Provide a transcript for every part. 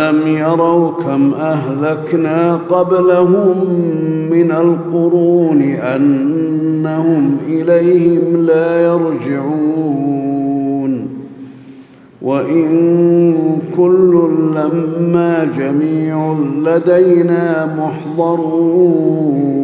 الم يروا كم اهلكنا قبلهم من القرون انهم اليهم لا يرجعون وان كل لما جميع لدينا محضرون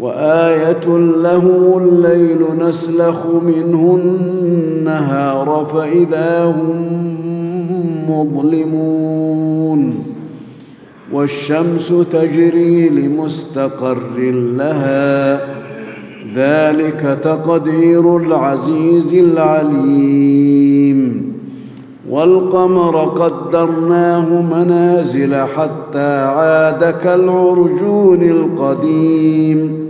وآية لهم الليل نسلخ منه النهار فإذا هم مظلمون والشمس تجري لمستقر لها ذلك تقدير العزيز العليم والقمر قدرناه منازل حتى عاد كالعرجون القديم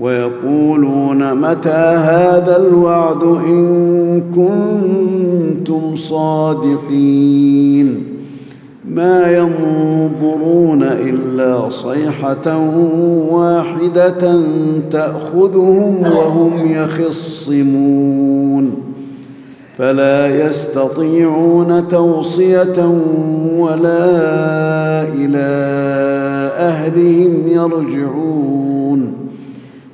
ويقولون متى هذا الوعد إن كنتم صادقين؟ ما ينظرون إلا صيحة واحدة تأخذهم وهم يخصمون. فلا يستطيعون توصية ولا إلى ربهم يرجعون.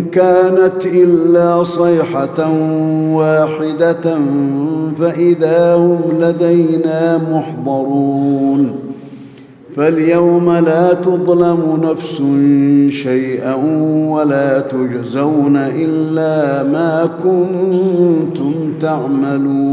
كانت إلا صيحة واحدة فإذا هم لدينا محضرون. فاليوم لا تظلم نفس شيئا ولا تجزون إلا ما كنتم تعملون.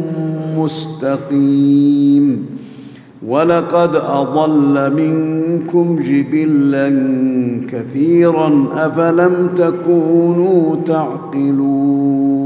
مستقيم ولقد أضل منكم جبلا كثيرا أفلم تكونوا تعقلون.